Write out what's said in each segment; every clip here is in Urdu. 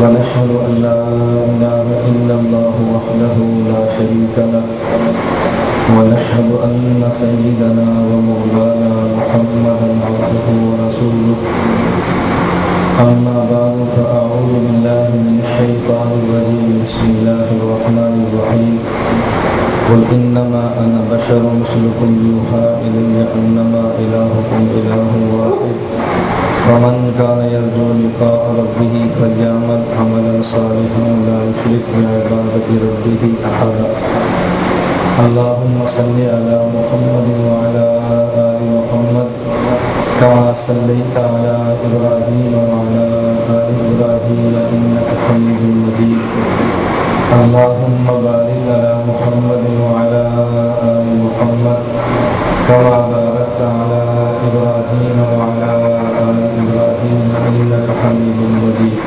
ونشهد أن لا إله إلا الله وحده لا شريك له. ونشهد أن سيدنا ومولانا محمدا عبده ورسوله. أما بعد، فأعوذ بالله من الشيطان الرجيم. بسم الله الرحمن الرحيم. قل إنما أنا بشر مثلكم يوحى إلي أنما إلهكم إله واحد. فمن كان يرجو لقاء ربه فليعمل عملا صالحا لا يشرك بعبادة ربه أحدا. اللهم صل على محمد وعلى آل محمد كما صليت على إبراهيم وعلى آل إبراهيم إنك حميد مجيد. اللهم بارك على محمد وعلى آل محمد كما باركت إنك حميد مجيد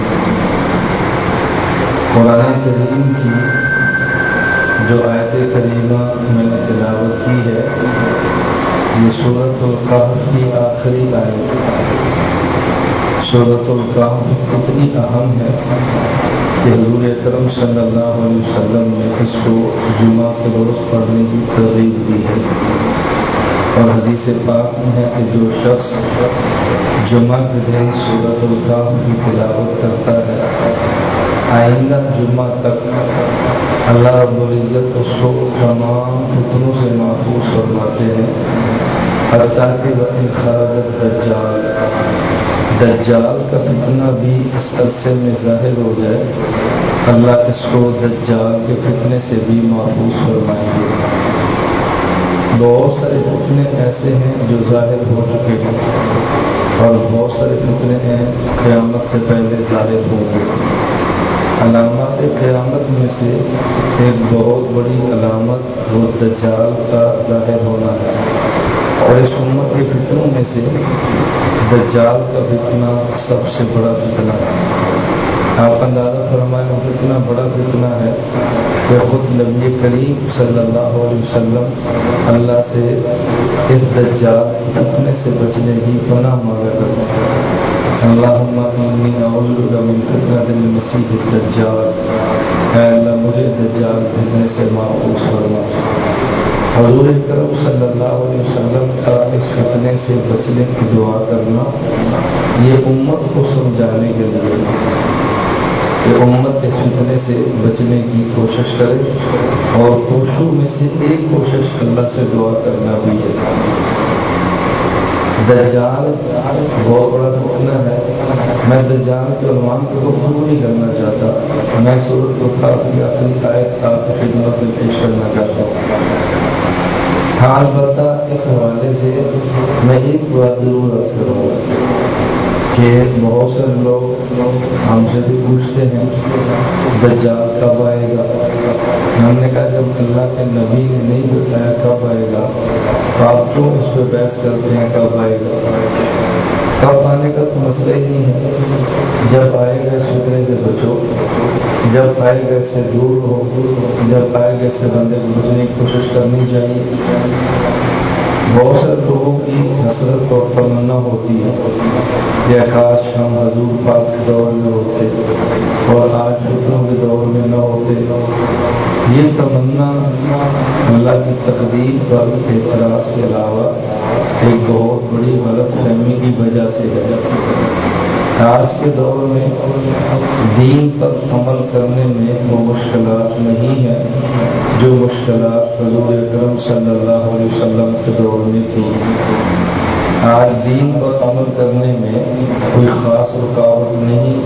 قرآن کریم کی جو آیت کریمہ میں نے تلاوت کی ہے، یہ صورت القاف کی آخری آیت صورت القاف اتنی اہم ہے کہ حضور اکرم صلی اللہ علیہ وسلم نے اس کو جمعہ کے روز پڑھنے کی ترغیب دی ہے۔ اور حدیث پاک میں ہے کہ جو شخص جمعہ کے دن صورت القاف کی تلاوت کرتا ہے۔ آئندہ جمعہ تک اللہ رب العزت اس کو تمام فتنوں سے محفوظ فرماتے ہیں۔ حتیٰ کہ وہ انخراجت دجال دجال کا فتنہ بھی اس عرصے میں ظاہر ہو جائے۔ اللہ اس کو دجال کے فتنے سے بھی محفوظ فرمائیں گے۔ بہت سارے فتنے ایسے ہیں جو ظاہر ہو چکے ہیں۔ اور بہت سارے فتنے ہیں، قیامت سے پہلے ظاہر ہوں گے۔ علامات قیامت میں سے ایک بہت بڑی علامت وہ دجال کا ظاہر ہونا ہے۔ اور اس امت کے فتنوں میں سے دجال کا فتنہ سب سے بڑا فتنہ ہے۔ آپ اندازہ فرمائے وہ کتنا بڑا فتنہ ہے کہ خود نبی کریم صلی اللہ علیہ وسلم اللہ سے اس دجال فتنے سے بچنے کی پناہ مانگا کرتے ہیں اللہم انی اعوذ من فتنۃ المسیح الدجال۔ اے اللہ، مجھے دجال فتنے سے محفوظ فرما۔ حضور کرم صلی اللہ علیہ وسلم کا اس فتنے سے بچنے کی دعا کرنا یہ امت کو سمجھانے کے لیے۔ کہ امت اس فتنے سے بچنے کی کوشش کرے اور کوششوں میں سے ایک کوشش اللہ سے دعا کرنا بھی ہے۔ دجال بہت بڑا فتنہ ہے۔ میں دجال کے عنوان کو گفتگو نہیں کرنا چاہتا۔ میں صورت کو کافی اپنی آیت آپ کی خدمت میں پیش کرنا چاہتا ہوں۔ ہاں البتہ اس حوالے سے میں ایک بات ضرور عرض کروں گا کہ بہت سے لوگ ہم سے بھی پوچھتے ہیں دجال کب آئے گا؟ ہم نے کہا جب اللہ کے نبی نے نہیں بتایا کب آئے گا، تو آپ کیوں اس پہ بحث کرتے ہیں کب آئے گا؟ کب آنے کا تو مسئلہ ہی نہیں ہے۔ جب آئے گا اس فکرے سے بچو، جب آئے گا اس سے دور ہو جب آئے گا اس سے بندے کو بچنے کی کوشش کرنی چاہیے۔ بہت سے لوگوں کی حسرت اور تمنا ہوتی ہے۔ کہ کاش ہم حضور پاک کے دور میں ہوتے اور آج فتنوں کے دور میں نہ ہوتے۔ یہ تمنا اللہ کی تقدیر پر اعتراض کے علاوہ ایک بہت بڑی غلط فہمی کی وجہ سے ہے۔ آج کے دور میں دین پر عمل کرنے میں وہ مشکلات نہیں ہیں جو مشکلات حضور اکرم صلی اللہ علیہ وسلم کے دور میں تھی آج دین پر عمل کرنے میں کوئی خاص رکاوٹ نہیں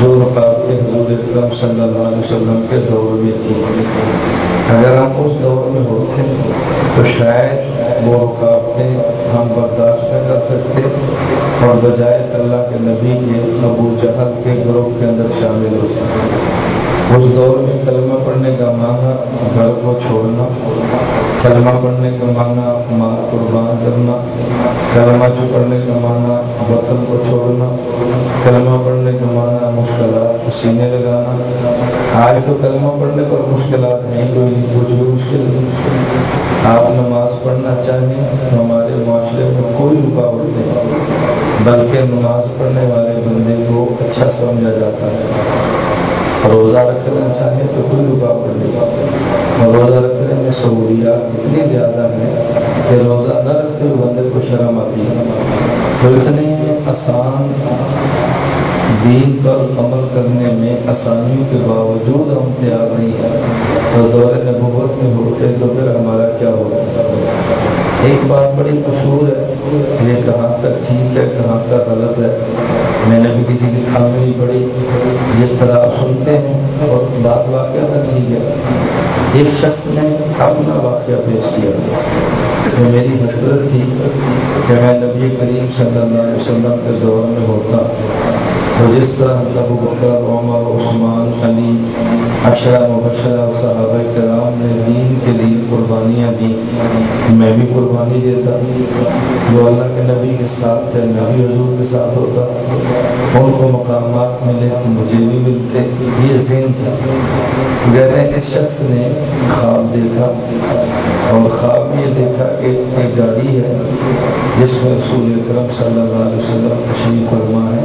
جو رکاوٹیں حضور اکرم صلی اللہ علیہ وسلم کے دور میں تھی اگر ہم اس دور میں ہوتے تو شاید وہ رکاوٹیں ہم برداشت نہ کر سکتے۔ اور بجائے اللہ کے نبی کے ابو جہل کے گروہ کے اندر شامل ہوتے اس دور میں کلمہ پڑھنے کا معنی گھر کو چھوڑنا، کلمہ پڑھنے کا معنی ماں قربان کرنا، کلمہ جو پڑھنے کا معنی وطن کو چھوڑنا، کلمہ پڑھنے کا معنی مشکلات کو سینے لگانا۔ آج تو کلمہ پڑھنے پر مشکلات نہیں، کوئی کچھ بھی مشکل نہیں۔ آپ نماز پڑھنا چاہیں، ہمارے معاشرے میں کوئی رکاوٹ بلکہ نماز پڑھنے والے بندے کو اچھا سمجھا جاتا ہے۔ روزہ رکھنا چاہے تو کوئی رکاوٹ نہیں اور روزہ رکھنے میں سہولیات اتنی زیادہ ہیں کہ روزہ نہ رکھتے ہوئے بندے کو شرم آتی ہے۔ تو اتنے آسان دین پر عمل کرنے میں آسانیوں کے باوجود ہم تیار نہیں ہیں۔ تو دور نبوت میں ہوتے تو پھر ہمارا کیا ہوگا ایک بات بڑی مشہور ہے یہ کہاں تک ٹھیک ہے، کہاں تک غلط ہے۔ میں نے بھی کسی کی خامی نہیں پڑھی جس طرح آپ سنتے ہیں اور بات واقعہ تک ٹھیک ہے۔ ایک شخص نے اپنا واقعہ پیش کیا۔ میری حسرت تھی کہ میں نبی کریم صلی اللہ علیہ وسلم کے دور میں ہوتا۔ تو جس طرح ابو بکر، عمر، عثمان، علی اشرا مبشرہ صحابہ کرام نے دین کے لیے قربانیاں دی میں بھی قربانی دیتا۔ جو اللہ کے نبی کے ساتھ تھے میں بھی حضور کے ساتھ ہوتا۔ ان کو مقامات ملے تو مجھے بھی ملتے۔ یہ ذہن تھا۔ غیر اس شخص نے خواب دیکھا۔ اور خواب یہ دیکھا کہ ایک گاڑی ہے، جس میں رسول اکرم صلی اللہ علیہ وسلم تشریف فرما ہے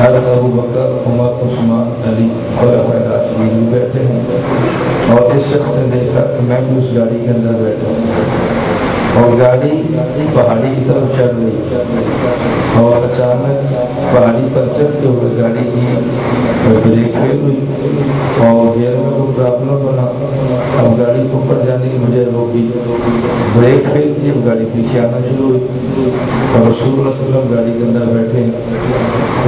حضرت ابو بکر، عمر، عثمان، علی، اور راشدین بھی بیٹھے ہیں۔ اور اس شخص نے دیکھا کہ میں بھی اس گاڑی کے اندر بیٹھا اور گاڑی پہاڑی کی طرف چڑھ گئی اور اچانک پہاڑی پر چڑھتے ہوئے گاڑی کی بریک فیل ہوئی۔ اور گیئر میں کوئی پرابلم بنا۔ اب گاڑی کو اوپر جانے کی مجھے روکی بریک فیل کی، اب گاڑی پیچھے آنا شروع ہوئی۔ اور رسول اللہ علیہ وسلم گاڑی کے اندر بیٹھے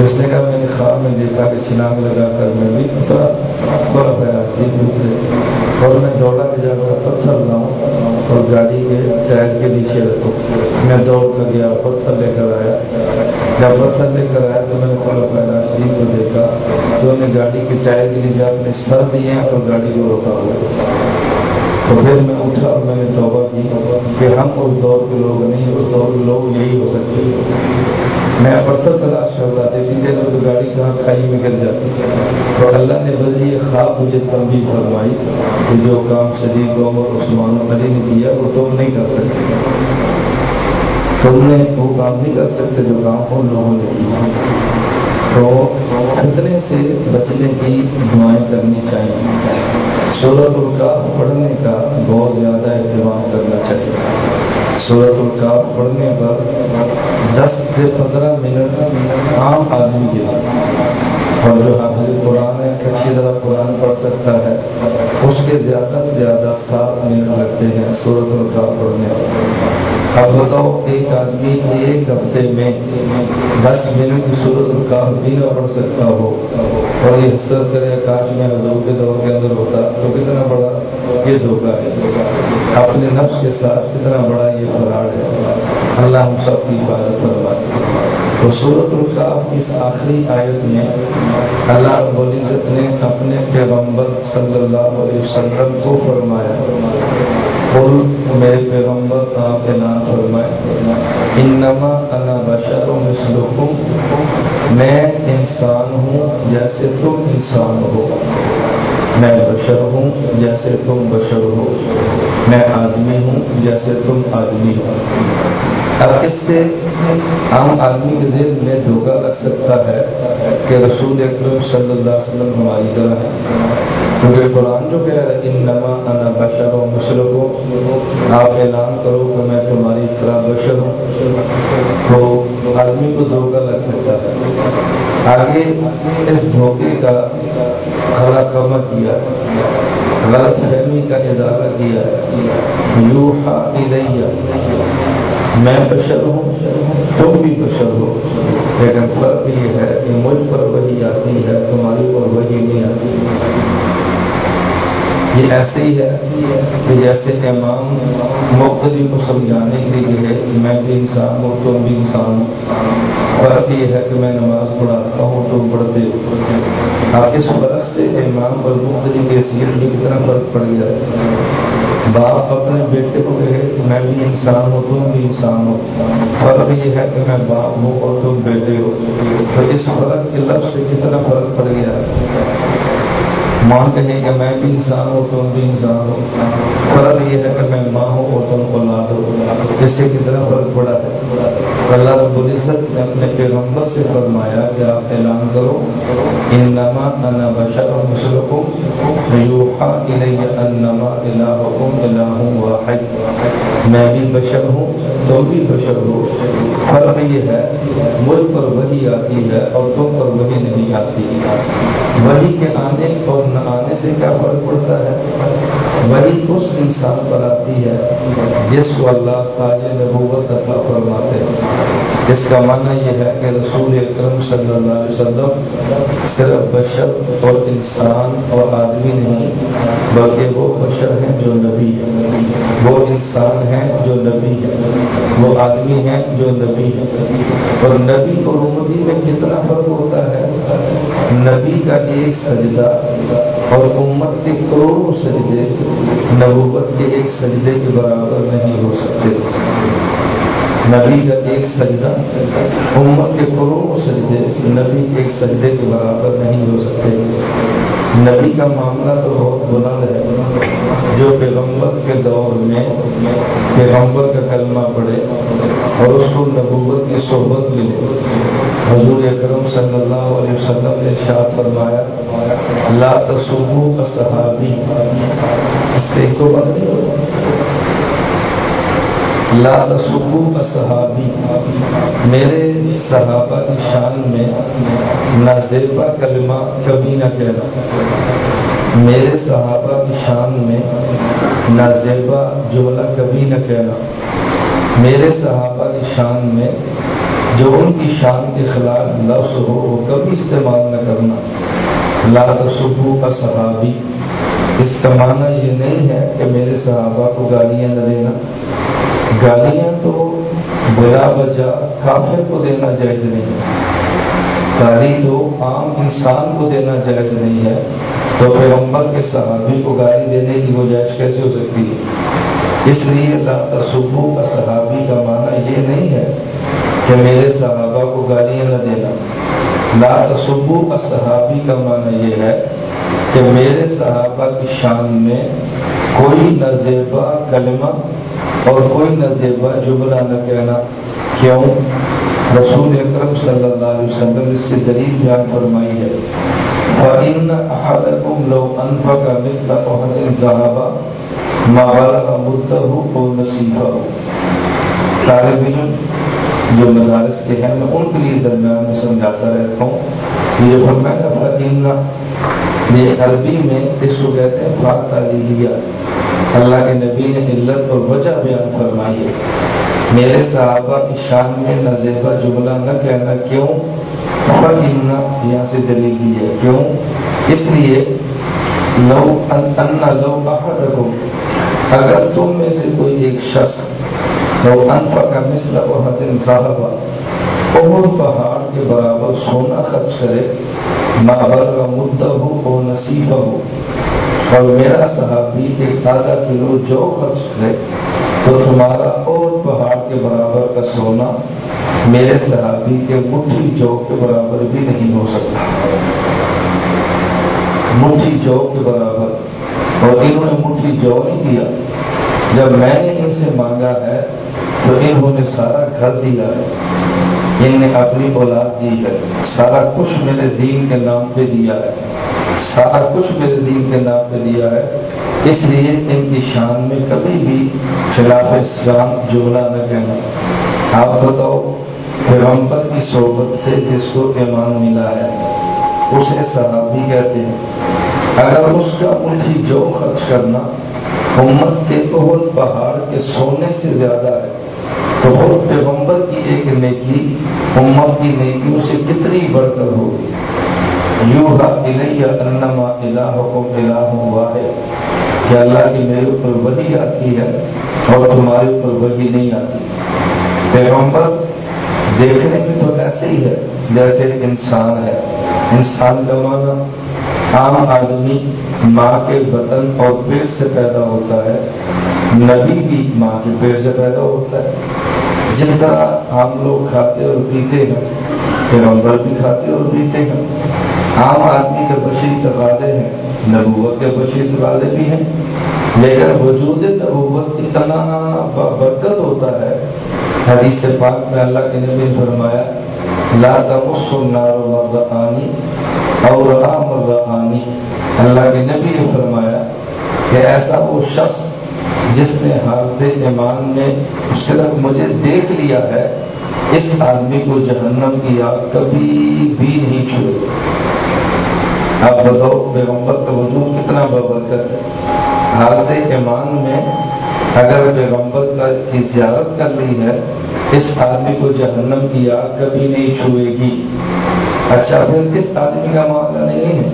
اس نے کہا، میں نے خواب میں دیکھا کہ چھناگ لگا کر میں بھی اترا بڑا پیا اور میں دوڑا کے جا کر پتھر لاؤں اور گاڑی کے ٹائر کے نیچے رکھو۔ میں دوڑ کر گیا، پتھر لے کر آیا۔ جب پتھر لے کر آیا تو میں نے خلا پیدا شریف کو دیکھا۔ تو انہیں گاڑی کے ٹائر کے نیچے اپنے سر دیے اور گاڑی کو روکا۔ ہوا تو پھر میں اٹھا اور میں نے توبہ کی کہ ہم اس دور کے لوگ نہیں، اس دور کے لوگ یہی ہو سکتے میں پتھر تلاش کرتا دیکھی دے تو گاڑی کہاں کھائی میں گر جاتی۔ تو اللہ نے بس یہ خواب مجھے تنبی فرمائی کہ جو کام شدید عمر عثمان علی نے کیا، وہ تم نہیں کر سکتے۔ تم نے وہ کام نہیں کر سکتے جو کام ان لوگوں نے کیا۔ تو خطرے سے بچنے کی دعائیں کرنی چاہیے۔ سورت القاف پڑھنے کا بہت زیادہ اہتمام کرنا چاہیے۔ سورت القاف پڑھنے پر دس سے پندرہ منٹ عام آدمی کے اور جو حافظ قرآن ہے، اچھی طرح قرآن پڑھ سکتا ہے۔ اس کے زیادہ سے زیادہ سات منٹ لگتے ہیں سورت القاف پڑھنے پر۔ اب بتاؤ ایک آدمی ایک ہفتے میں دس منٹ صورت کا بھی نہ پڑھ سکتا ہو۔ اور یہ حسرت کرے کاش میں حضور کے دور کے اندر ہوتا، تو کتنا بڑا؟ یہ دھوکہ ہے۔ اپنے نفس کے ساتھ کتنا بڑا یہ فراڈ ہے۔ اللہ ہم سب کی عبادت کروائے تو صورت القاف کی اس آخری آیت میں اللہ رب العزت نے اپنے پیغمبر صلی اللہ علیہ وسلم کو فرمایا میرے پیغمبر آپ اعلان فرمائے، انما انا بشر مثلکم، میں انسان ہوں جیسے تم انسان ہو۔ میں بشر ہوں جیسے تم بشر ہو۔ میں آدمی ہوں جیسے تم آدمی ہو۔ اب اس سے عام آدمی کے ذہن میں دھوکہ لگ سکتا ہے کہ رسول اکرم صلی اللہ علیہ وسلم ہماری طرح ہے کیونکہ قرآن جو کہہ رہا ہے نما انا بشر و مسلم ہو آپ اعلان کرو کہ میں تمہاری طرح بشر ہوں۔ تو آدمی کو دھوکہ لگ سکتا ہے۔ آگے اس دھوکے کا کھڑا کما کیا، غلط فہمی کا اضافہ کیا۔ یوحا الیہ، میں بشر ہوں، تم بھی بشر ہو۔ لیکن فرق یہ ہے کہ مجھ پر وہی آتی ہے، تمہاری پر وہی نہیں آتی۔ یہ ایسے ہی ہے کہ جیسے امام مختلف کو سمجھانے کے لیے میں بھی انسان ہوں تم بھی انسان ہوں۔ فرق یہ ہے کہ میں نماز پڑھاتا ہوں تم پڑھتے ہو آپ اس فرق سے امام اور مختلف حیثیت میں کتنا فرق پڑ گیا ہے باپ اپنے بیٹے کو کہے کہ میں بھی انسان ہوں، تم بھی انسان ہو۔ فرق یہ ہے کہ میں باپ ہوں اور تم بیٹے ہو۔ تو اس فرق کے لفظ سے کتنا فرق پڑ گیا؟ ہے ماں کہے کہ میں بھی انسان ہوں، تم بھی انسان ہو. فرق یہ ہے کہ میں ماں ہوں اور تم کو ہو اس سے کتنا فرق پڑا ہے؟ اللہ رب العزت نے اپنے پیغمبر سے فرمایا کہ آپ اعلان کرو، انما انا بشر مسلکم یوحا الی انما الہکم الہ واحد. میں بھی بشر ہوں، تم بھی بشر ہو۔ فرق یہ ہے مجھ پر وہی آتی ہے اور تم پر وہی نہیں آتی۔ وہی کے آنے اور نہ سے کیا فرق پڑتا ہے؟ وہی اس انسان پر آتی ہے جس کو اللہ تاج نبوت عطا فرماتے ہیں۔ اس کا معنی یہ ہے کہ رسول اکرم صلی اللہ علیہ وسلم صرف بشر اور انسان اور آدمی نہیں، بلکہ وہ بشر ہیں جو نبی ہے وہ انسان ہیں جو نبی ہے وہ آدمی ہیں جو نبی ہے اور نبی اور امتی میں کتنا فرق ہوتا ہے؟ نبی کا ایک سجدہ اور امت کے کروڑوں سجدے نبوت کے ایک سجدے کے برابر نہیں ہو سکتے۔ نبی کا ایک سجدہ، امت کے کروڑوں سجدے نبی ایک سجدے کے برابر نہیں ہو سکتے۔ نبی کا معاملہ تو بہت بلند ہے۔ جو پیغمبر کے دور میں پیغمبر کا کلمہ پڑے اور اس کو نبوت کی صحبت ملے حضور اکرم صلی اللہ علیہ وسلم نے شاد فرمایا، لا تصوبوں کا صحابی اس پہ ایک تو بات نہیں لا تصبو کا صحابی میرے صحابہ کی شان میں نہ زیبا کلمہ کبھی نہ کہنا۔ میرے صحابہ کی شان میں نہ زیبا جملہ کبھی نہ کہنا۔ میرے صحابہ کی شان میں جو ان کی شان کے خلاف لفظ ہو، وہ کبھی استعمال نہ کرنا۔ لا تصبو کا صحابی۔ اس کا معنی یہ نہیں ہے کہ میرے صحابہ کو گالیاں نہ دینا۔ گالیاں تو بلا بجا کافر کو دینا جائز نہیں۔ گالی تو عام انسان کو دینا جائز نہیں ہے۔ تو پیغمبر کے صحابی کو گالی دینے کی گنجائش کیسے ہو سکتی ہے؟ اس لیے اللہ تصبو کا صحابی کا معنی یہ نہیں ہے کہ میرے صحابہ کو گالیاں نہ دینا۔ لا تصبو کا صحابی کا معنی یہ ہے کہ میرے صحابہ کی شان میں کوئی نزیبا کلمہ اور کوئی نزیبا جملہ نہ کہنا۔ کیوں؟ رسول اکرم صلی اللہ علیہ وسلم اس کی دلیل بیان فرمائی ہے۔ فَإِنَّ أَحَدَكُمْ لَوْ مِثْلَ مَا بَلَغَ مُدَّهُ أَوْ نَصِيبَهُ طالب علم جو مدارس کے ہیں، میں ان کے لیے درمیان میں سمجھاتا رہتا ہوں۔ یہ فرمایا فَإِنَّ یہ عربی میں اس کو کہتے ہیں فاق تعلیلیہ اللہ کے نبی نے علت اور وجہ بیان فرمائی ہے۔ میرے صحابہ کی شان میں نزیبہ جملہ نہ کہنا کیوں؟ یہاں سے دلیل دی ہے۔ کیوں؟ اس لیے، لو ان لو رکھو اگر تم میں سے کوئی ایک شخص، لو انفا کا مسل بہت صاحبہ اور پہاڑ کے برابر سونا خرچ کرے ماہر کا مدعا ہو اور نصیبہ ہو اور میرا صحابی ایک آدھا کلو جو خرچ کرے، تو تمہارا اور کے برابر کا سونا میرے صحابی کے مٹھی جو کے برابر بھی نہیں ہو سکتا۔ مٹھی جو کے برابر۔ اور انہوں نے مٹھی جو نہیں دیا جب میں نے ان سے مانگا ہے تو انہوں نے سارا گھر دیا ہے۔ ان نے اپنی اولاد دی ہے۔ سارا کچھ میرے دین کے نام پہ دیا ہے۔ سارا کچھ میرے دین کے نام پہ دیا ہے۔ اس لیے ان کی شان میں کبھی بھی خلاف اسلام جملہ نہ کہنا۔ آپ بتاؤ، پیغمبر کی صحبت سے جس کو ایمان ملا ہے، اسے صحابی کہتے ہیں۔ اگر اس کا مٹھی جو خرچ کرنا امت کے بہت پہاڑ کے سونے سے زیادہ ہے، تو بہت پیغمبر کی ایک نیکی، امت کی نیکیوں سے کتنی بڑھ کر ہوگی۔ یوگا انما الہکم الہ واحد۔ کہ اللہ کی میرے اوپر وہی آتی ہے اور تمہارے اوپر وہی نہیں آتی۔ پیغمبر دیکھنے میں تو ایسے ہی ہے جیسے انسان ہے۔ انسان کا مانا عام آدمی ماں کے بطن اور پیٹ سے پیدا ہوتا ہے۔ نبی بھی ماں کے پیٹ سے پیدا ہوتا ہے۔ جس طرح ہم لوگ کھاتے اور پیتے ہیں، پیغمبر بھی کھاتے اور پیتے ہیں۔ عام آدمی کے بشیر تقاضے ہیں۔ نبوت کے بشیر تقاضے بھی ہیں۔ لیکن وجود نبوت اتنا برکت ہوتا ہے، حدیث پاک میں اللہ کے نبی فرمایا، لا تمس النار اور مرغانی اللہ کے نبی نے فرمایا کہ ایسا وہ شخص جس نے حالت ایمان میں صرف مجھے دیکھ لیا ہے، اس آدمی کو جہنم کی آگ کبھی بھی نہیں چھوڑے آپ بتاؤ، پیغمبر کا وجود کتنا ببرکت ہے۔ حالت ایمان میں اگر پیغمبر کا کی زیارت کر لی ہے، اس آدمی کو جہنم کی آگ کبھی نہیں چھوئے گی۔ اچھا پھر کس آدمی کا معاملہ نہیں ہے؟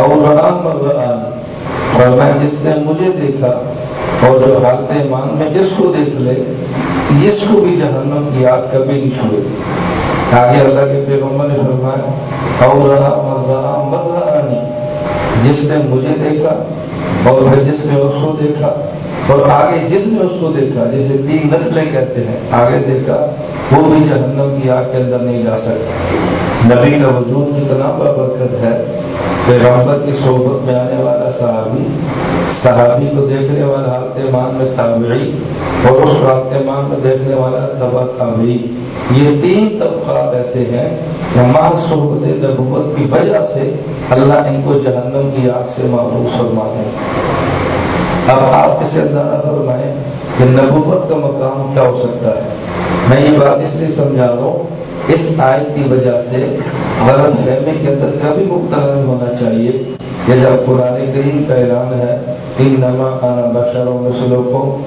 اور رام اور میں جس نے مجھے دیکھا اور جو حالت ایمان میں جس کو دیکھ لے، اس کو بھی جہنم کی آگ کبھی نہیں چھوڑے آگے اللہ کے پیغمبر نے فرمایا، اور رہا جس نے مجھے دیکھا اور پھر جس نے اس کو دیکھا اور آگے جس نے اس کو دیکھا، جسے تین نسلیں کہتے ہیں، آگے دیکھا، وہ بھی جہنم کی آگ کے اندر نہیں جا سکتا۔ نبی کا وجود کتنا برکت ہے۔ پیغمبر کی صحبت میں آنے والا صحابی صحابی کو دیکھنے والا حالت مان میں تابعی اور اس حالت مان میں دیکھنے والا تبا تابعی۔ یہ تین طبقات ایسے ہیں ہمارے صحبت نبوت کی وجہ سے اللہ ان کو جہنم کی آگ سے معروف فرما ہے اب آپ کسی اندازہ فرمائیں کہ نبوت کا مقام کیا ہو سکتا ہے۔ میں یہ بات اس لیے سمجھا رہا ہوں، اس آیت کی وجہ سے غلط فہمی کے اندر کبھی مبتلا نہیں ہونا چاہیے۔ کہ جب قرآن کریم کا اعلان ہے ان نما آنا بشروں میں کو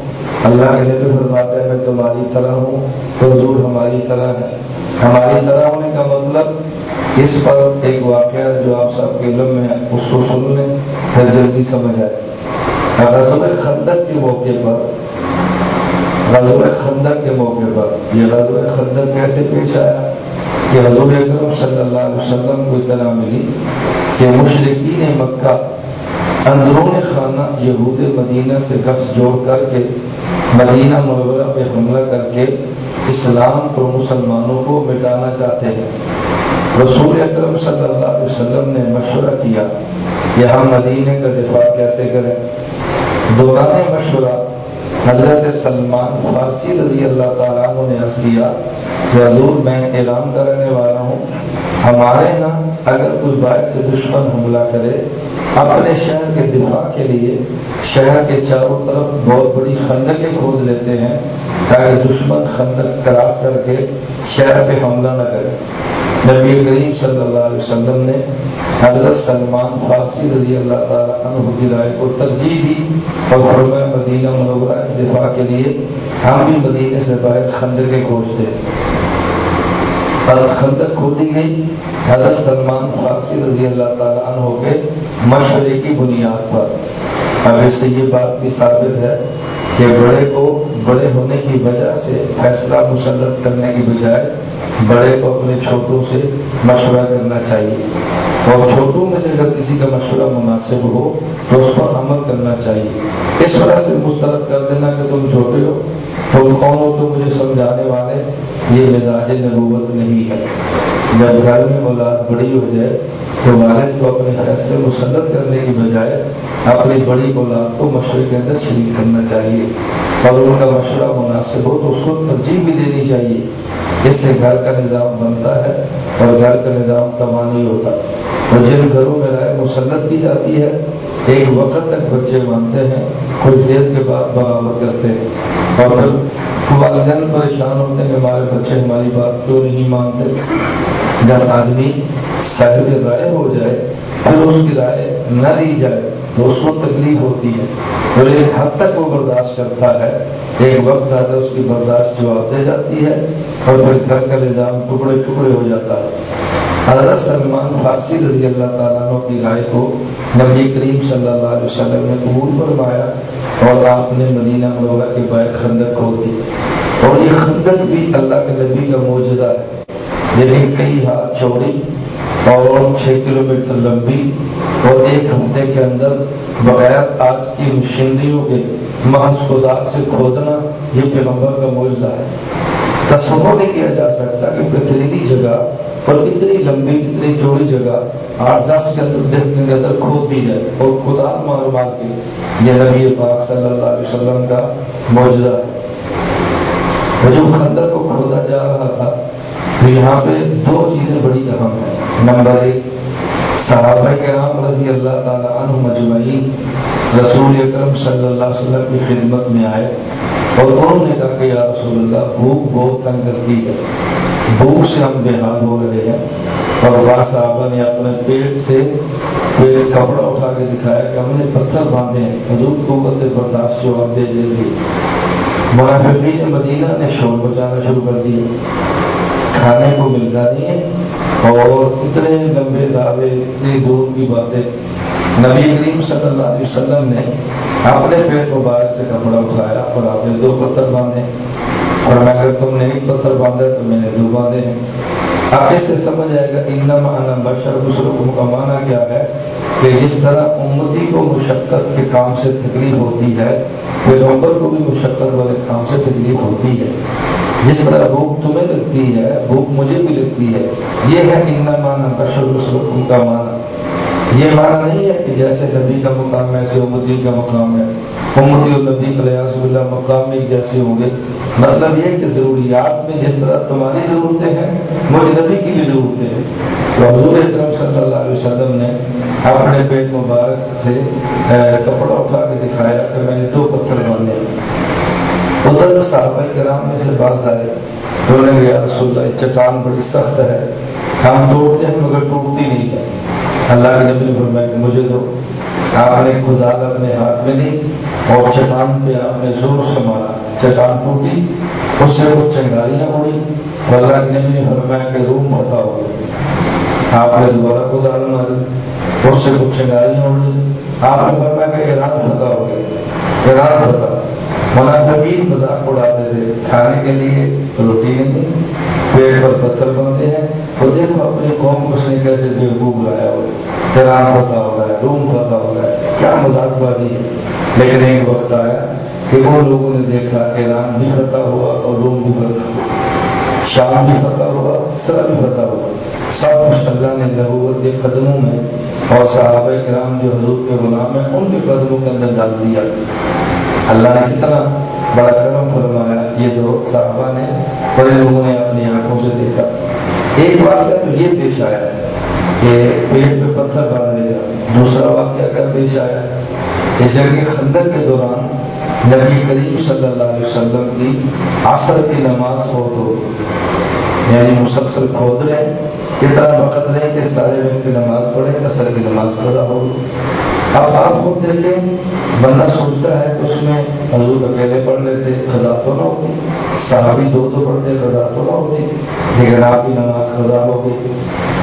اللہ کے لیے فرماتا ہے میں تمہاری طرح ہوں تو حضور ہماری طرح ہے ہماری طرح ہونے کا مطلب اس پر ایک واقعہ جو آپ سب کے علم میں ہے اس کو سن لیں پھر جلدی سمجھ آئے۔ رسم خندق کے موقع پر غزب خندق کے موقع پر، یہ غزب خندق کیسے پیش آیا؟ کہ حضور اکرم صلی اللہ علیہ وسلم کو اطلاع ملی کہ مشرقین مکہ اندرون خانہ یہود مدینہ سے گفت جوڑ کر کے مدینہ مرورہ پہ حملہ کر کے اسلام کو مسلمانوں کو مٹانا چاہتے ہیں۔ رسول اکرم صلی اللہ علیہ وسلم نے مشورہ کیا کہ ہم مدینہ کا دفاع کیسے کریں؟ دوران مشورہ حضرت سلمان فارسی رضی اللہ تعالیٰ عنہ نے عرض کیا کہ حضور، میں اعلان کرنے والا ہوں، ہمارے یہاں اگر کوئی باعث سے دشمن حملہ کرے، اپنے شہر کے دفاع کے لیے شہر کے چاروں طرف بہت بڑی خندقیں کھود لیتے ہیں تاکہ دشمن خندق کراس کر کے شہر پہ حملہ نہ کرے۔ نبی کریم صلی اللہ علیہ وسلم نے حضرت سلمان فارسی رضی اللہ تعالیٰ عنہ کی رائے کو ترجیح دی اور فرمایا، مدینہ منورہ دفاع کے لیے ہم بھی مدینے سے باہر خندر کے کھوجتے اور خندق کھودی گئی۔ حضرت سلمان فارسی رضی اللہ تعالیٰ عنہ کے مشورے کی بنیاد پر۔ اب اس سے یہ بات بھی ثابت ہے کہ بڑے کو بڑے ہونے کی وجہ سے فیصلہ مسلط کرنے کی بجائے بڑے کو اپنے چھوٹوں سے مشورہ کرنا چاہیے۔ اور چھوٹوں میں سے اگر کسی کا مشورہ مناسب ہو تو اس پر عمل کرنا چاہیے۔ اس وجہ سے مسترد کر دینا کہ تم چھوٹے ہو، تم کون ہو تو مجھے سمجھانے والے، یہ مزاج نبوت نہیں ہے۔ جب گھر میں اولاد بڑی ہو جائے تو والد کو اپنے فیصلے مسلط کرنے کی بجائے اپنی بڑی اولاد کو مشورے کے اندر شریک کرنا چاہیے اور ان کا مشورہ مناسب ہو تو اس کو ترجیح بھی دینی چاہیے۔ اس سے گھر کا نظام بنتا ہے اور گھر کا نظام تمانی ہوتا۔ ہے اور جن گھروں میں رائے مسلط کی جاتی ہے، ایک وقت تک بچے مانتے ہیں، کچھ دیر کے بعد برابر کرتے ہیں۔ اور پھر والدین پریشان ہوتے ہیں کہ ہمارے بچے ہماری بات کیوں نہیں مانتے؟ جب آدمی صاحب رائے ہو جائے پھر اس کی رائے نہ دی جائے تو اس کو تکلیف ہوتی ہے۔ اور ایک حد تک وہ برداشت کرتا ہے۔ ایک وقت آتا اس کی برداشت جواب دے جاتی ہے اور پھر گھر کا نظام ٹکڑے ٹکڑے ہو جاتا ہے۔ حضرت سلمان فارسی رضی اللہ تعالیٰ کی رائے کو نبی کریم صلی اللہ علیہ وسلم نے قبول فرمایا اور آپ نے مدینہ منورہ کے بعد خندق کھول دی۔ اور یہ خندق بھی اللہ کے نبی کا معجزہ ہے۔ لیکن کئی ہاتھ چوڑی اور چھ کلو میٹر لمبی اور ایک ہفتے کے اندر بغیر آج کی مشینریوں کے محض خدا سے کھودنا یہ پیغمبر کا معجزہ ہے۔ تصور نہیں کیا جا سکتا کہ پتریلی جگہ اور اتنی لمبی، اتنی چوڑی جگہ آٹھ دس کے اندر دس کے اندر کھود دی جائے اور خدا مار مار کے یہ نبی پاک صلی اللہ علیہ وسلم کا معجزہ ہے۔ جو خندر کو جا رہا تھا۔ تو یہاں پہ دو چیزیں بڑی اہم ہیں۔ نمبر ایک۔ صحابہ کرام رضی اللہ تعالیٰ عنہ مجمعین رسول اکرم صلی اللہ علیہ وسلم کی خدمت میں آئے اور انہوں نے کہا کہ یا رسول اللہ، بھوک بہت تنگ کرتی ہے، بھوک سے ہم بے حال ہو رہے ہیں۔ اور بعض صحابہ نے اپنے پیٹ سے پیٹ کپڑا اٹھا کے دکھایا کہ ہم نے پتھر باندھے ہیں، حضور قوت برداشت جو آپ دے دیں گے منافقین مدینہ نے شور بچانا شروع کر دیا کھانے کو ملتا نہیں ہے اور اتنے لمبے دعوے، اتنی دور کی باتیں۔ نبی کریم صلی اللہ علیہ وسلم نے اپنے پیٹ کو باہر سے کپڑا اٹھایا اور آپ نے دو پتھر باندھے۔ اور میں اگر تم نے ایک پتھر باندھا تو میں نے دو باندھے ہیں۔ اس سے سمجھ آئے گا ان مانا بشر بزرگ کا مانا کیا ہے؟ کہ جس طرح امتی کو مشقت کے کام سے تکلیف ہوتی ہے پیغمبر کو بھی مشقت والے کام سے تکلیف ہوتی ہے۔ جس طرح بھوک تمہیں لگتی ہے، بھوک مجھے بھی لگتی ہے، یہ ہے ان مانا بشر بزرگ کا مانا یہ مانا نہیں ہے کہ جیسے نبی کا مقام ہے ایسے امتی کا مقام ہے امتی اور نبی اللہ مقام ایک جیسے ہوں گے۔ مطلب یہ کہ ضروریات میں جس طرح تمہاری ضرورتیں ہیں، مجھے نبی کی بھی ضرورتیں ہیں۔ تو حضور اکرم صلی اللہ علیہ وسلم نے اپنے پیٹ مبارک سے کپڑا اٹھا کے دکھایا کہ میں نے دو پتھر باندھے ادھر صحابہ کرام میں سے باز آئے، تو نے گیا رسول اللہ چٹان بڑی سخت ہے۔ ہم توڑتے ہیں مگر ٹوٹتی نہیں ہے۔ اللہ کے نبی نے فرمایا کہ مجھے دو۔ آپ نے خدا اپنے ہاتھ میں لی اور چٹان پہ آپ نے زور سے مارا۔ چٹان ٹوٹی، اس سے کچھ چنگاریاں اڑی اور اللہ کے نبی نے فرمایا کہ روم پتا ہو آپ نے دوبارہ خدا ماری، اس سے کچھ چنگاریاں اڑی آپ نے فرمایا کہ ایران پتا ہو گیا۔ ایران پتا منافقین مذاق اڑاتے تھے کھانے کے لیے روٹی نہیں پر پتھر بنتے ہیں۔ تو دیکھو اپنی قوم کو اس نے کیسے بے حقوق لایا ہو ایران پتا ہوگا ہے روم پتا ہوگا ہے۔ کیا مذاق بازی ہے؟ لیکن ایک وقت آیا کہ وہ لوگوں نے دیکھا ایران بھی پتا ہوا اور روم بھی پتا ہوا۔ شام بھی پتا ہوا اس بھی پتا ہوا۔ سب کچھ اللہ نے نبوت کے قدموں میں اور صحابہ کرام جو حضور کے غلام ہیں، ان کے قدموں کے اندر ڈال دیا۔ اللہ نے کتنا بڑا کرم فرمایا، یہ دو صحابہ نے بڑے لوگوں نے اپنی آنکھوں سے دیکھا۔ ایک واقعہ تو یہ پیش آیا کہ پیٹ پہ پتھر باندھ گا دوسرا واقعہ کیا پیش آیا؟ کہ جنگ خندق کے دوران نبی کریم صلی اللہ علیہ وسلم کی عصر کی نماز ہو تو یعنی مسلسل کھود رہے اتنا وقت رہے کہ سارے وقت کی نماز پڑھے اثر کی نماز پیدا ہو۔ اب آپ خود دیکھیں بندہ سوچتا ہے کہ اس میں حضور اکیلے پڑھ لیتے خزا تو نہ ہوتی، صحابی دو تو پڑھتے خزا تو نہ ہوتی، لیکن آپ کی نماز خزا ہو گئی۔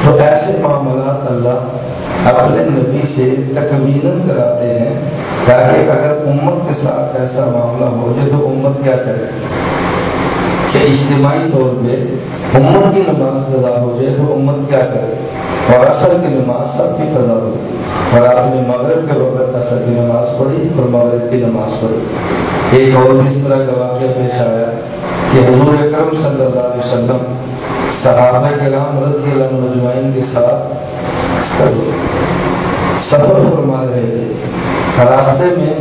تو ایسے معاملات اللہ اپنے نبی سے تکمین کراتے ہیں تاکہ اگر امت کے ساتھ ایسا معاملہ ہو جائے تو امت کیا کرے؟ کہ اجتماعی طور پہ امت کی نماز قضا ہو جائے تو امت کیا کرے؟ اور اصل کی نماز سب کی قضا ہو اور آپ نے مغرب کے وقت اثر کی نماز پڑھی اور مغرب کی نماز پڑھی۔ ایک اور اس طرح کا واقعہ پیش آیا کہ حضور اکرم صلی اللہ علیہ وسلم صحابہ کرام رضی اللہ مجمعین کے ساتھ سفر فرما رہے تھے۔ راستے میں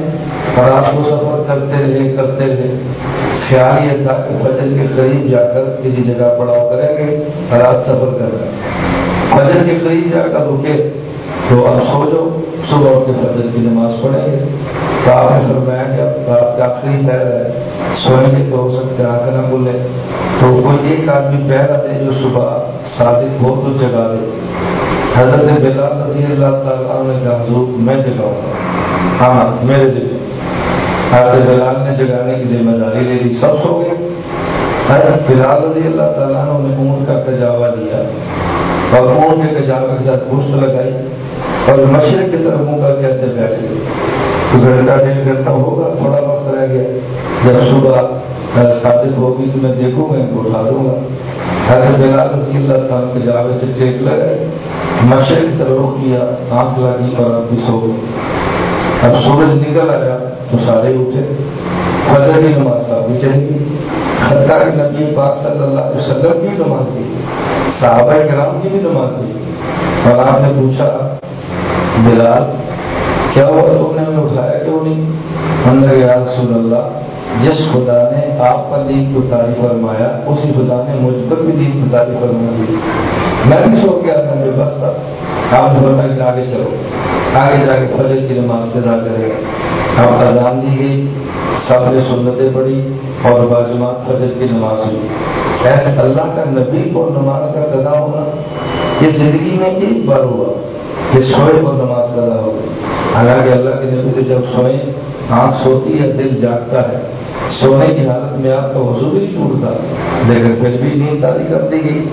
رات کو سفر کرتے رہے کرتے رہے۔ خیال یہ تھا کہ فجر کے قریب جا کر کسی جگہ پڑاؤ کریں گے، رات سفر کر رہے فجر کے قریب جا کر رکے۔ تو اب سو جاؤ، صبح اٹھ کے فجر کی نماز پڑھیں گے۔ تو آپ نے فرمایا کہ آپ کا آخری پیر ہے سونے کے تو ہو سکتے آنکھ نہ بولے تو کوئی ایک آدمی پیر آتے جو صبح صادق ہو تو جگا دے حضرت بلال رضی اللہ تعالیٰ نے کہا، حضور، میں جگاؤں گا۔ ہاں, ہاں، میرے ذمہ حضرت بلال نے جگانے کی ذمہ داری لے لی۔ سب سو گئے۔ حضرت بلال رضی اللہ تعالیٰ نے اونٹ کا کجاوا دیا اور اونٹ کے کجاوا کے ساتھ گوشت لگائی۔ اور مشرق کی طرف منہ کر کیسے بیٹھ گئے تو گھنٹہ ڈیڑھ گھنٹہ ہوگا، تھوڑا وقت رہ گیا۔ جب صبح صادق ہوگی تو میں دیکھوں گا، ان کو اٹھا دوں گا۔ حضرت بلال رضی اللہ تعالیٰ کے جاوے سے ٹیک لگائے مشرق کی طرف رخ کیا، آنکھ لگی اور اب بھی سو گئی اب سورج نکل آیا تو سارے اٹھے۔ فجر کی نماز صاحب بھی چلی گئی۔ حتیٰ کہ نبی پاک صلی اللہ علیہ وسلم کی نماز دی۔ صحابہ کرام کی بھی نماز دی۔ اور آپ نے پوچھا بلال، کیا ہوا تم نے ہمیں اٹھایا کیوں نہیں؟ ہم نے رسول اللہ، جس خدا نے آپ پر دین کو تعریف فرمایا، اسی خدا نے مجھ پر بھی دین کو تعریف فرما دی میں بھی سو گیا تھا جو بس تھا۔ آپ نے فرمایا کہ آگے چلو۔ آگے جا کے فجر کی نماز ادا کرے گا۔ اب اذان دی گئی سب نے سنتیں پڑھی اور باجماعت فجر کی نماز ہوئی۔ ایسے اللہ کا نبی کو نماز کا قضا ہونا یہ زندگی میں ایک بار ہوا۔ کہ سوئے اور نماز پیدا ہو حالانکہ اللہ کے نبی کو جب سوئے، آنکھ سوتی ہے، دل جاگتا ہے۔ سونے کی حالت میں آپ کا وضو بھی ٹوٹتا لیکن پھر بھی نیند تاری کر دی گئی۔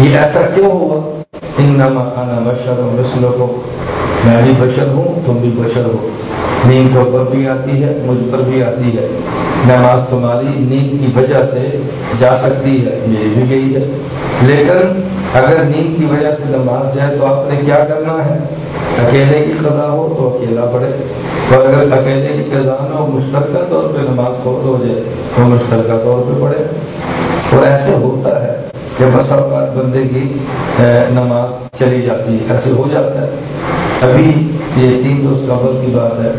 یہ ایسا کیوں ہوا ان نما آنا بشر ہوں میں بھی بشر ہوں، تم بھی بشر ہو۔ نیند تو پر بھی آتی ہے، مجھ پر بھی آتی ہے۔ نماز تمہاری نیند کی وجہ سے جا سکتی ہے میری بھی گئی ہے۔ لیکن اگر نیند کی وجہ سے نماز جائے تو آپ نے کیا کرنا ہے؟ اکیلے کی قضا ہو تو اکیلا پڑھے۔ اور اگر اکیلے کی قضا نہ ہو، مشترکہ طور پہ نماز کو ہو جائے تو مشترکہ طور پہ پڑھے۔ اور ایسے ہوتا ہے کہ بس اوقات بندے کی نماز چلی جاتی ہے ایسے ہو جاتا ہے۔ ابھی یہ تین دوست قبل کی بات ہے،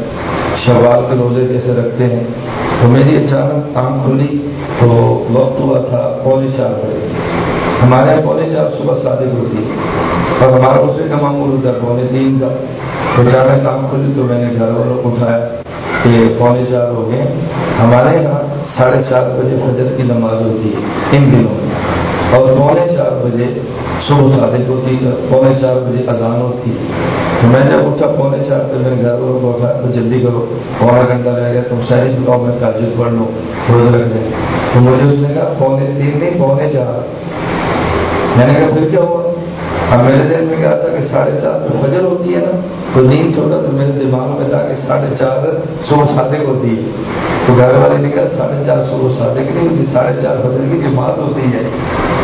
شوال کے روزے جیسے رکھتے ہیں۔ تو میری اچانک آنکھ کھلی، تو وقت ہوا تھا، پونے چار بجے۔ ہمارے یہاں پونے چار صبح صادق ہوتی اور ہمارا اس کا معمول ہوتا ہے، پونے تین کا۔ تو میں کام کھلی تو میں نے گھر والوں کو اٹھایا کہ پونے چار ہو گئے۔ ہمارے یہاں ساڑھے چار بجے فجر کی نماز ہوتی ہے، ان دنوں۔ میں اور پونے چار بجے صبح صادق ہوتی ہے پونے چار بجے اذان ہوتی ہے۔ تو میں جب اٹھا، پونے چار بجے میرے گھر والوں کو اٹھا، تو جلدی کرو، پونا گھنٹہ رہ گیا، تم شاید بتاؤ میں کاجل پڑھ لوں روز رکھ دیں تو مجھے اس نے کہا، پونے تین نہیں، پونے چار۔ میں نے کہا، پھر کیا ہوا؟ اب میرے ذہن میں کیا تھا کہ ساڑھے چار میں فجر ہوتی ہے نا؟ تو نیند چھوٹا تو میرے دماغ میں تھا کہ ساڑھے چار صبح صادق ہوتی ہے۔ تو گھر والے نے کہا، ساڑھے چار صبح صادق نہیں ہوتی، ساڑھے چار فجر کی جماعت ہوتی ہے۔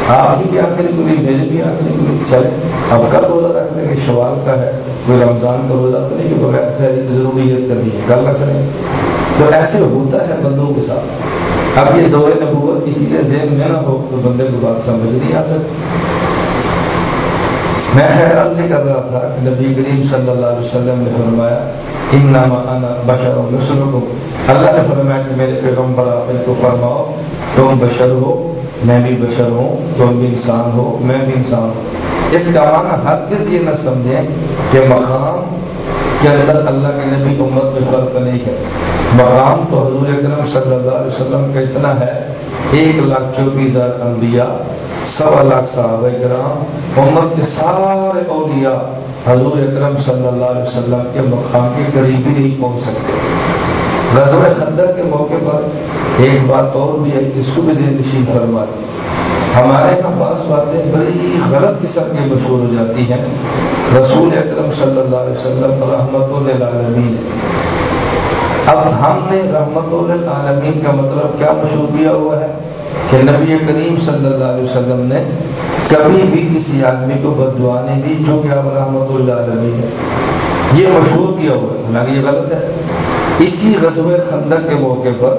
آپ کی بھی آخری پوری میری بھی آخری پوری چلے اب کل روزہ رکھ لیں گے، شوال کا ہے۔ کوئی رمضان کا روزہ تو نہیں کہ بغیر سے ضروریت کرنی ہے۔ کل رکھ لیں تو ایسے ہوتا ہے بندوں کے ساتھ۔ اب یہ دور نبوت کی چیزیں ذہن میں نہ ہو تو بندے کو بات سمجھ نہیں آ سکتی۔ میں خیر عرض کر رہا تھا کہ نبی کریم صلی اللہ علیہ وسلم نے فرمایا ان نام بشر نسل کو اللہ نے فرمایا کہ میرے پیغمبر آپ کو فرماؤ، تم بشر ہو۔ میں بھی بشر ہوں تم بھی انسان ہو، میں بھی انسان ہوں۔ اس کا معنی ہر کس یہ نہ سمجھیں کہ مقام کے اندر اللہ کے نبی امت میں فرق نہیں ہے۔ مقام تو حضور اکرم صلی اللہ علیہ وسلم کا اتنا ہے، ایک لاکھ چوبیس ہزار انبیاء، سوا لاکھ صحابہ کرام امت کے سارے اولیاء حضور اکرم صلی اللہ علیہ وسلم کے مقام کے قریب ہی نہیں پہنچ سکتے۔ رضو خندر کے موقع پر ایک بات اور بھی ہے اس کو بھی ذہن نشین فرما ہمارے یہاں بعض باتیں بڑی غلط قسم کی مشہور ہو جاتی ہیں۔ رسول اکرم صلی اللہ علیہ وسلم رحمت العالمین اب ہم نے رحمت العالمین کا مطلب کیا مشہور کیا ہوا ہے؟ کہ نبی کریم صلی اللہ علیہ وسلم نے کبھی بھی کسی آدمی کو بدوانی دی جو کہ اب رحمت اللہ علیہ ہے۔ یہ مشہور کیا ہوا یہ غلط ہے۔ اسی غزب خندق کے موقع پر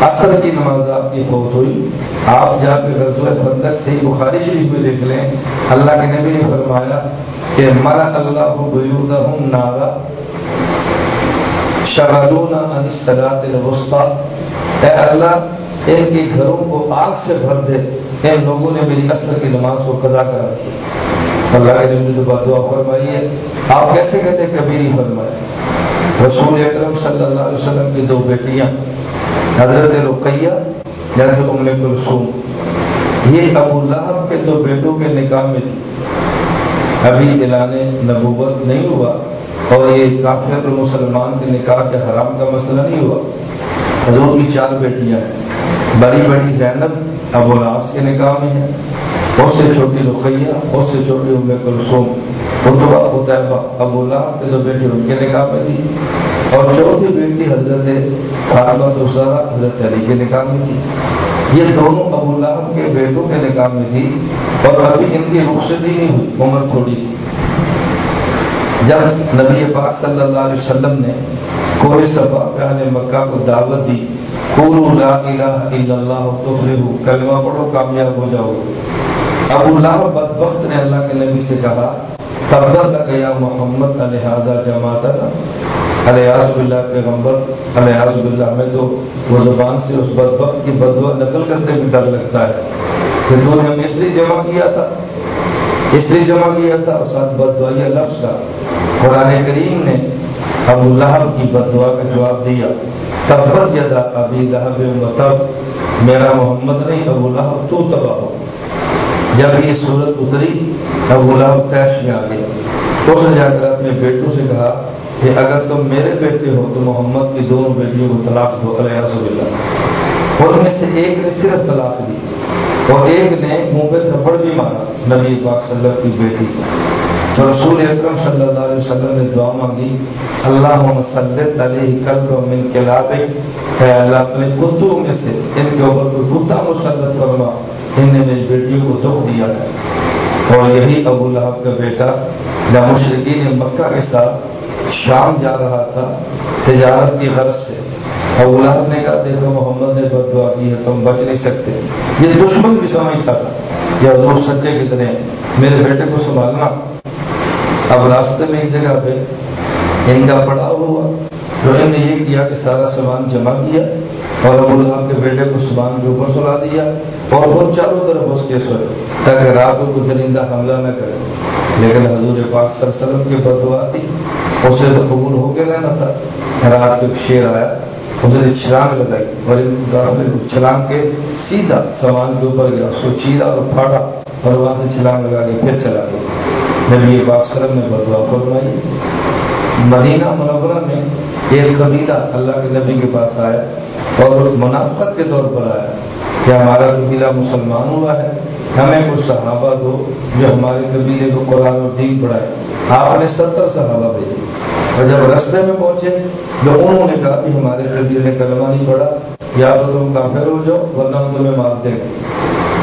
اصل کی نماز آپ کی فوت ہوئی۔ آپ جا کے غزب خندق سے ہی بخاری شریف میں دیکھ لیں۔ اللہ کے نبی نے فرمایا کہ مرا اللہ ہوں نارا شغلونا ان اے اللہ، ان کے گھروں کو آگ سے بھر دے۔ ان لوگوں نے میری اثر کی نماز کو قضا کرا۔ دی اللہ کے جو بات دعا فرمائی ہے۔ آپ کیسے کہتے کبھی نہیں فرمائے؟ رسول اکرم صلی اللہ علیہ وسلم کی دو بیٹیاں، حضرت رقیہ حضرت ام کلثوم یہ ابو اللہ کے دو بیٹوں کے نکاح میں تھی۔ ابھی اعلان نبوت نہیں ہوا اور یہ کافر مسلمان کے نکاح کے حرام کا مسئلہ نہیں ہوا۔ حضور کی چار بیٹیاں ہیں۔ بڑی بڑی زینب ابو العاص کے نکاح میں ہیں۔ اس سے چھوٹی رقیہ اس سے چھوٹی ام کلثوم اتبا اتبا ابو اللہ کے جو بیٹی ان کے نکاح میں تھی اور چوتھی بیٹی حضرت فاطمہ دوسرا حضرت علی کے نکاح میں تھی۔ یہ دونوں ابو اللہ کے بیٹوں کے نکاح میں تھی اور ابھی ان کی رخصتی نہیں ہوئی، عمر تھوڑی تھی جب نبی پاک صلی اللہ علیہ وسلم نے کوئی صفا پہلے مکہ کو دعوت دی لا الہ الا اللہ تفلحو کلمہ پڑھو، کامیاب ہو جاؤ۔ ابو اللہ بدبخت نے اللہ کے نبی سے کہا تب یا محمد الحاظہ جماعت الیاز اللہ پیغمبر الیاز اللہ میں تو وہ زبان سے اس بد وقت کی بدوا نقل کرتے بھی ڈر لگتا ہے۔ کہ تو نے ہم اس لیے جمع کیا تھا، اس لیے جمع کیا تھا اور ساتھ بدوائیہ لفظ کا۔ قرآن کریم نے ابو لہب کی بدعا کا جواب دیا۔ تب جدا ابھی لہب متب میرا محمد نہیں، ابو لہب تو تباہ ہو۔ جب یہ صورت اتری ابو لہب تیش میں آ گیا اس نے جا کر اپنے بیٹوں سے کہا کہ اگر تم میرے بیٹے ہو تو محمد کی دونوں بیٹیوں کو طلاق دو۔ علیہ اللہ۔ ان میں سے ایک نے صرف طلاق دی اور ایک نے منہ پہ تھپڑ بھی مارا۔ نبی پاک صلی اللہ کی بیٹی۔ تو رسول اکرم صلی اللہ علیہ وسلم نے دعا مانگی اللہ مسلط علیہ قلب و من کے اے اللہ، اپنے کتوں میں سے ان کے اوپر کوئی کتا مسلط فرما۔ ان نے میری بیٹیوں کو دکھ دیا۔ ہے اور یہی ابو لہب کا بیٹا جب مشرقین مکہ کے ساتھ شام جا رہا تھا، تجارت کی غرض سے۔ ابو اللہ نے کہا، دیکھو محمد نے بد دعا کی ہے، تم بچ نہیں سکتے۔ یہ دشمن بھی سمجھتا تھا کہ حضور سچے کتنے میرے بیٹے کو سنبھالنا۔ اب راستے میں ایک جگہ پہ ان کا پڑاؤ ہوا۔ تو ان نے یہ کیا کہ سارا سامان جمع کیا۔ اور ابو اللہ کے بیٹے کو سامان کے اوپر سلا دیا اور وہ چاروں طرف اس کے سوئے تاکہ راتوں کو درندہ حملہ نہ کرے۔ لیکن حضور پاک صلی اللہ علیہ وسلم کی بدعا تھی، اسے تو قبول ہو کے رہنا تھا۔ رات کو شیر آیا اس نے چھلانگ لگائی اور چھلانگ کے سیدھا سامان کے اوپر گیا، اس کو چیرا اور پھاڑا اور وہاں سے چھلانگ لگا کے پھر چلا گیا۔ نبی پاک سلم نے بدوا فرمائی۔ مدینہ منورہ میں ایک قبیلہ اللہ کے نبی کے پاس آیا۔ اور منافقت کے طور پر آیا کہ ہمارا قبیلہ مسلمان ہوا ہے، ہمیں کچھ صحابہ دو جو ہمارے قبیلے کو قرآن اور دین پڑھائے۔ آپ نے ستر صحابہ بھیجے۔ اور جب رستے میں پہنچے تو انہوں نے کہا کہ ہمارے قبیلے نے کلمہ نہیں پڑا یا تو تم کافر ہو جاؤ، ورنہ ہم تمہیں مارتے گے۔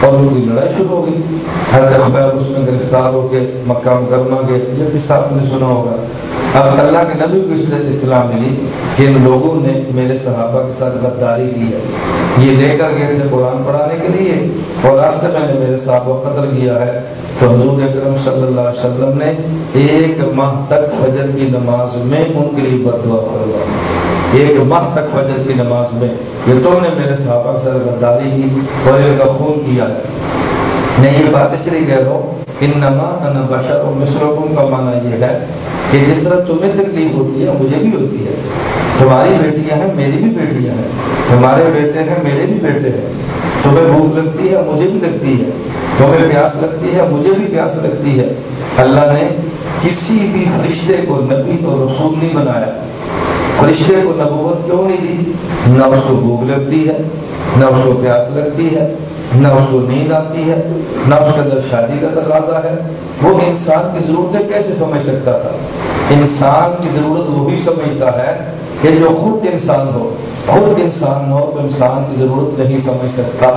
اور ان کی لڑائی شروع ہو گئی۔ ہر دفعہ اس میں گرفتار ہو کے مکہ مکرمہ کے یہ بھی صاحب نے سنا ہوگا۔ اب اللہ کے نبی کو اس سے اطلاع ملی کہ ان لوگوں نے میرے صحابہ کے ساتھ غداری کی ہے۔ یہ لے کر گئے تھے قرآن پڑھانے کے لیے اور راستے میں نے میرے صحابہ قتل کیا ہے۔ تو حضور اکرم صلی اللہ علیہ وسلم نے ایک ماہ تک فجر کی نماز میں ان کے لیے بدوا کروا ایک ماہ تک فجر کی نماز میں یہ تم نے میرے صحابہ کے ساتھ غداری کی اور ان کا خون کیا۔ میں یہ بات اس لیے کہہ رہا ہوں ان نما ان بشر و مصرفوں کا مانا یہ ہے کہ جس طرح تمہیں تکلیف ہوتی ہے، مجھے بھی ہوتی ہے۔ تمہاری بیٹیاں ہیں، میری بھی بیٹیاں ہیں۔ تمہارے بیٹے ہیں، میرے بھی بیٹے ہیں۔ تمہیں بھوک لگتی ہے، مجھے بھی لگتی ہے۔ تمہیں پیاس لگتی ہے، مجھے بھی پیاس لگتی ہے۔ اللہ نے کسی بھی فرشتے کو نبی اور رسول نہیں بنایا۔ فرشتے کو نبوت کیوں نہیں دی؟ نہ اس کو بھوک لگتی ہے، نہ اس کو پیاس لگتی ہے، نہ اس کو نیند آتی ہے، نہ اس کے اندر شادی کا تقاضا ہے۔ وہ انسان کی ضرورتیں کیسے سمجھ سکتا تھا؟ انسان کی ضرورت وہی سمجھتا ہے کہ جو خود انسان ہو، خود انسان ہو تو انسان کی ضرورت نہیں سمجھ سکتا۔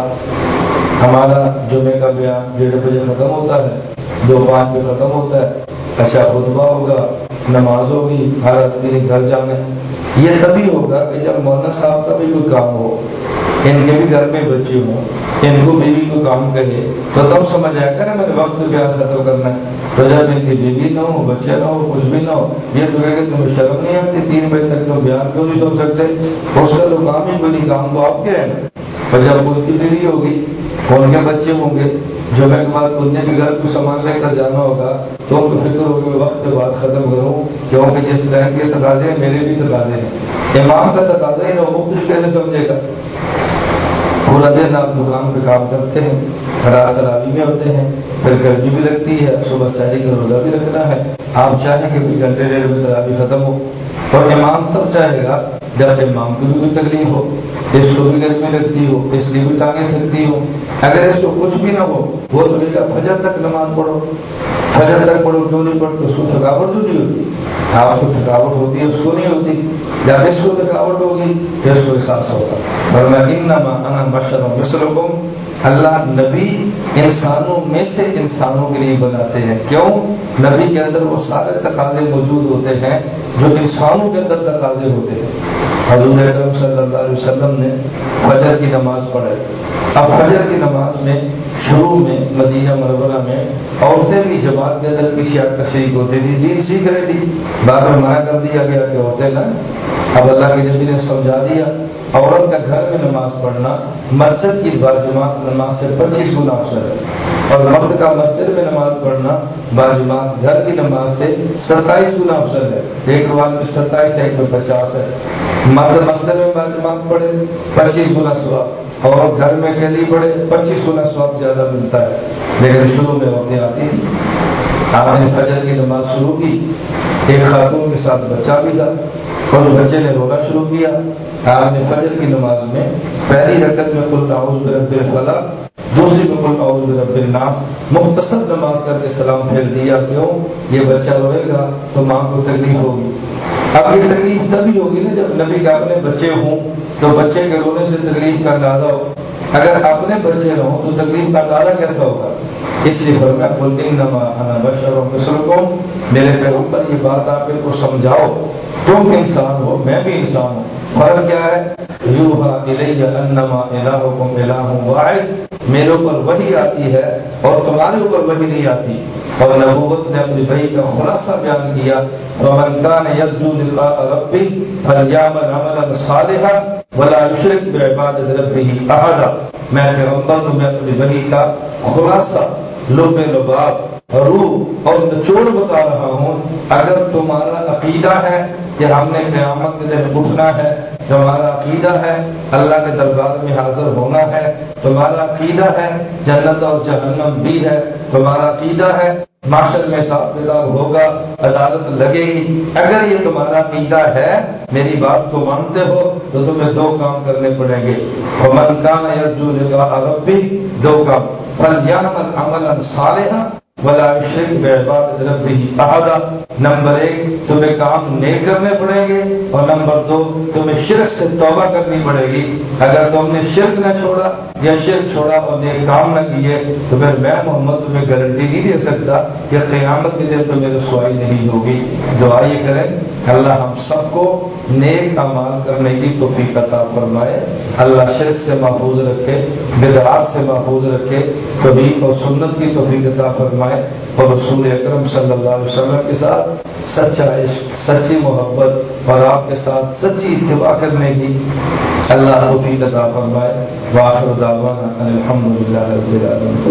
ہمارا جمعے کا بیان ڈیڑھ بجے ختم ہوتا ہے، دو پانچ بجے ختم ہوتا ہے اچھا خطبہ ہوگا، نماز ہوگی، ہر آدمی گھر جانے یہ تبھی ہوگا کہ جب مولانا صاحب کا بھی کوئی کام ہو، ان کے بھی گھر میں بچے ہوں، ان کو بیوی کو کام کرے تو تب سمجھ آیا کرے میرے وقت پہ پیار ختم کرنا ہے۔ تو جب ان کی بیوی نہ ہو بچے نہ ہو، کچھ بھی نہ ہو، یہ تو کہ تمہیں شرم نہیں آتی، تین بجے تک تم بیان کیوں نہیں سن سکتے؟ اس کا تو کام ہی کوئی کام تو آپ کے ہیں۔ اور جب ان کی بیوی ہوگی ان کے بچے ہوں گے۔ جو میں بعد انہیں بھی گھر کو سامان لے کر جانا ہوگا، تو ان کو فکر ہوگی وقت پہ بات ختم کروں کیونکہ جس طرح کے تقاضے ہیں، میرے بھی تقاضے ہیں۔ امام کا تقاضا ہی نہ مختلف کیسے سمجھے گا۔ پورا دن آپ دکان پہ کام کرتے ہیں، رات رابی میں ہوتے ہیں، پھر گرمی بھی لگتی ہے، صبح سیری کا روزہ بھی رکھنا ہے۔ آپ چاہیں کہ کوئی گھنٹے ڈیڑھ بجے ترابی ختم ہو۔ اور امام تب چاہے گا جب امام کی بھی کوئی تکلیف ہو۔ اس کو بھی گرمی لگتی ہو، اس کی بھی ٹانگیں رکھتی ہو۔ اگر اس کو کچھ بھی نہ ہو، وہ تو گا فجر تک نماز پڑھو۔ فجر تک پڑھو، کیوں نہیں پڑھتے اس کو تھکاوٹ تو نہیں ہوتی۔ ہاں، آپ کو تھکاوٹ ہوتی ہے، اس کو نہیں ہوتی۔ جب اس کو تھکاوٹ ہوگی اس کو احساس ہوگا۔ اور میں ان نما بشر مسلم اللہ نبی انسانوں میں سے انسانوں کے لیے بناتے ہیں۔ کیوں؟ نبی کے اندر وہ سارے تقاضے موجود ہوتے ہیں جو انسانوں کے اندر تقاضے ہوتے ہیں۔ حضور اکرم صلی اللہ علیہ وسلم نے فجر کی نماز پڑھائی۔ اب فجر کی نماز میں شروع میں مدینہ مرورہ میں عورتیں بھی جماعت کے اندر کی کا شریک ہوتی تھی، دین سیکھ رہی تھی۔ بعد میں منع کر دیا گیا کہ عورتیں نا، اب اللہ کے نبی نے سمجھا دیا عورت کا گھر میں نماز پڑھنا، مسجد کی باجماعت نماز سے پچیس گنا افسر ہے۔ اور مرد کا مسجد میں نماز پڑھنا، باجماعت گھر کی نماز سے ستائیس گنا افسر ہے۔ ایک روال میں ستائیس ایک میں پچاس ہے۔ مرد مسجد میں باجماعت پڑھے، پچیس گنا سواب اور گھر میں کھیلی پڑے پچیس گنا سواب زیادہ ملتا ہے۔ لیکن شروع میں ہوتے آتی آپ نے فجر کی نماز شروع کی، ایک خاتون کے ساتھ بچہ بھی تھا۔ اور بچے نے رونا شروع کیا آپ نے فجر کی نماز میں، پہلی رکعت میں کل تعاوض برب الفلا دوسری میں کل تعاوض برب الناس، مختصر نماز کر کے سلام پھیل دیا، کیوں؟ یہ بچہ روئے گا تو ماں کو تکلیف ہوگی۔ اب یہ تکلیف تبھی ہوگی نا جب نبی کے اپنے بچے ہوں، تو بچے کے رونے سے تکلیف کا اندازہ ہو۔ اگر اپنے بچے نہ ہوں تو تکلیف کا اندازہ کیسا ہوگا؟ اس لیے فرمایا کل دن نما بشر کو میرے پیغمبر، یہ بات آپ کو سمجھاؤ۔ تم انسان ہو، میں بھی انسان ہوں۔ فرق کیا ہے؟ یوہا انما الہکم الہ واحد۔ میرے اوپر وہی آتی ہے اور تمہارے اوپر وہی نہیں آتی۔ اور نبوت نے اپنی بھائی کا خلاصہ بیان کیا۔ ومن كان يرجو لقاء ربه فليعمل عملا صالحا ولا يشرك بعبادة احدا میں پیغمبر تمہیں اپنی بھائی کا خلاصہ لب لباب روح اور نچوڑ بتا رہا ہوں، اگر تمہارا عقیدہ ہے کہ ہم نے قیامت کے دن اٹھنا ہے، تمہارا عقیدہ ہے، اللہ کے دربار میں حاضر ہونا ہے، تمہارا عقیدہ ہے، جنت اور جہنم بھی ہے، تمہارا عقیدہ ہے معاشر میں حساب کتاب ہوگا، عدالت لگے گی۔ اگر یہ تمہارا عقیدہ ہے، میری بات کو مانتے ہو، تو تمہیں دو کام کرنے پڑیں گے۔ اور من کام ہے عرب بھی دو کام۔ پل عملا صالحا بلا شرک بات ربی احدہ نمبر ایک تمہیں کام نیک کرنے پڑیں گے. اور نمبر دو، تمہیں شرک سے توبہ کرنی پڑے گی. اگر تم نے شرک نہ چھوڑا یا شرک چھوڑا اور نیک کام نہ کیے، تو پھر میں محمد تمہیں گارنٹی نہیں دے سکتا کہ قیامت کے دن تمہیں رسوائی نہیں ہوگی. دعا یہ کریں، اللہ ہم سب کو نیک امال کرنے کی توفیق عطا فرمائے. اللہ شرک سے محفوظ رکھے، بدعات سے محفوظ رکھے کبھی اور سنت کی توفیق عطا فرمائے. ہے۔ اور رسول اکرم صلی اللہ علیہ وسلم کے ساتھ سچا عشق سچی محبت اور آپ کے ساتھ سچی اتباع کرنے کی اللہ توفیق عطا فرمائے۔ واخر دعوانا الحمد للہ رب العالمین۔